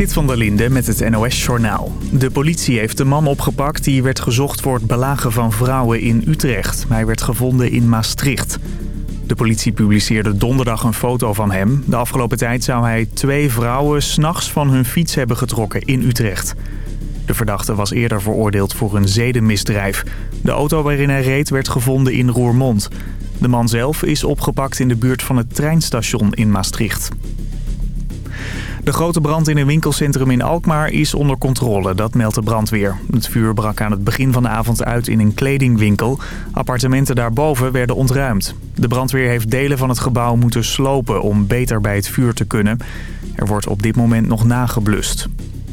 Sit van der Linde met het NOS-journaal. De politie heeft de man opgepakt die werd gezocht voor het belagen van vrouwen in Utrecht. Hij werd gevonden in Maastricht. De politie publiceerde donderdag een foto van hem. De afgelopen tijd zou hij twee vrouwen s'nachts van hun fiets hebben getrokken in Utrecht. De verdachte was eerder veroordeeld voor een zedenmisdrijf. De auto waarin hij reed werd gevonden in Roermond. De man zelf is opgepakt in de buurt van het treinstation in Maastricht. De grote brand in een winkelcentrum in Alkmaar is onder controle, dat meldt de brandweer. Het vuur brak aan het begin van de avond uit in een kledingwinkel. Appartementen daarboven werden ontruimd. De brandweer heeft delen van het gebouw moeten slopen om beter bij het vuur te kunnen. Er wordt op dit moment nog nageblust.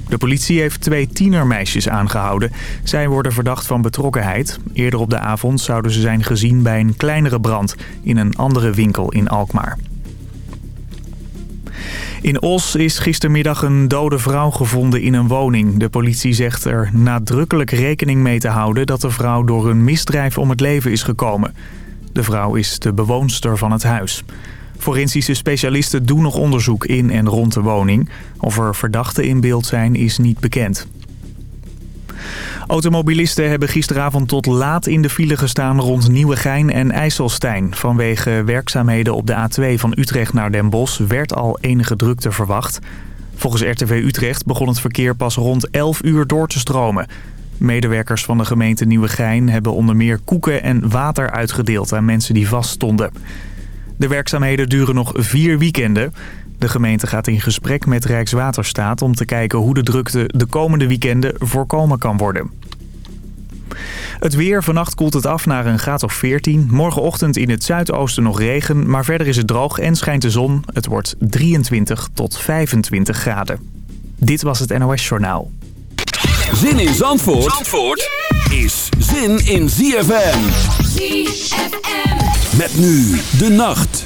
De politie heeft twee tienermeisjes aangehouden. Zij worden verdacht van betrokkenheid. Eerder op de avond zouden ze zijn gezien bij een kleinere brand in een andere winkel in Alkmaar. In Os is gistermiddag een dode vrouw gevonden in een woning. De politie zegt er nadrukkelijk rekening mee te houden... dat de vrouw door een misdrijf om het leven is gekomen. De vrouw is de bewoonster van het huis. Forensische specialisten doen nog onderzoek in en rond de woning. Of er verdachten in beeld zijn is niet bekend. Automobilisten hebben gisteravond tot laat in de file gestaan rond Nieuwegein en IJsselstein. Vanwege werkzaamheden op de A2 van Utrecht naar Den Bosch werd al enige drukte verwacht. Volgens RTV Utrecht begon het verkeer pas rond 11 uur door te stromen. Medewerkers van de gemeente Nieuwegein hebben onder meer koeken en water uitgedeeld aan mensen die vaststonden. De werkzaamheden duren nog vier weekenden. De gemeente gaat in gesprek met Rijkswaterstaat om te kijken hoe de drukte de komende weekenden voorkomen kan worden. Het weer. Vannacht koelt het af naar een graad of 14. Morgenochtend in het zuidoosten nog regen, maar verder is het droog en schijnt de zon. Het wordt 23 tot 25 graden. Dit was het NOS Journaal. Zin in Zandvoort, Zandvoort is zin in ZFM. ZFM. Met nu de nacht.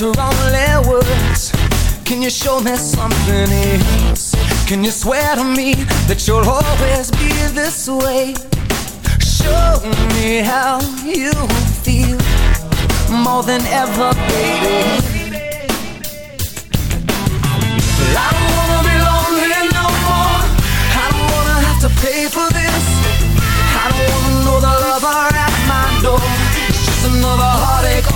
Are only words. Can you show me something else? Can you swear to me that you'll always be this way? Show me how you feel more than ever, baby. I don't wanna be lonely no more. I don't wanna have to pay for this. I don't wanna know the lover at my door. It's just another heartache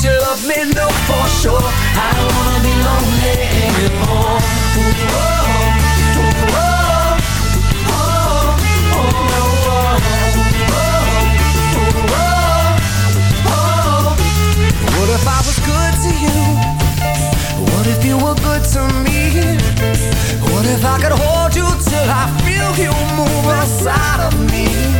That you love me, know for sure I don't wanna be lonely anymore. What if I was good to you? What if you were good to me? What if I could hold you till I feel you move inside of me?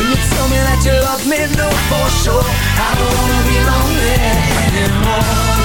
when you tell me that you love me, know for sure. I don't wanna be lonely anymore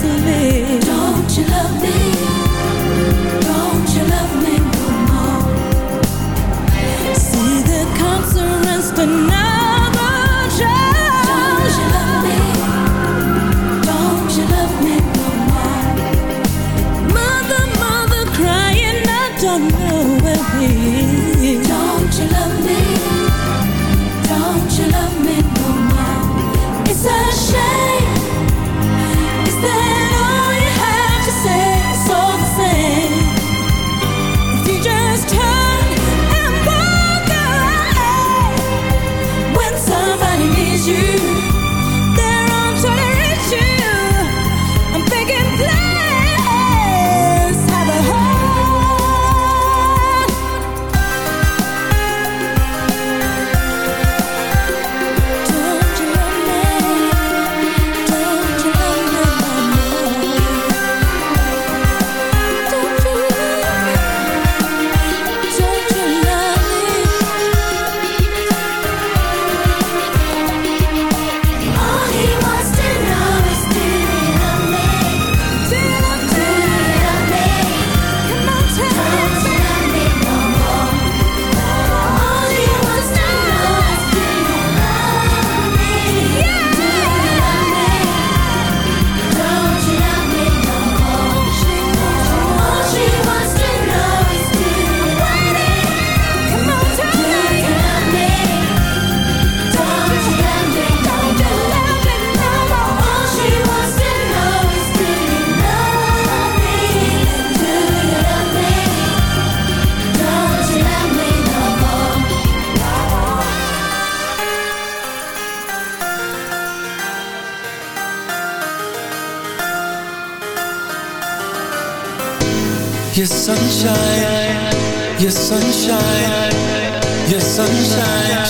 to live. Don't you love me?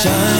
Sunshine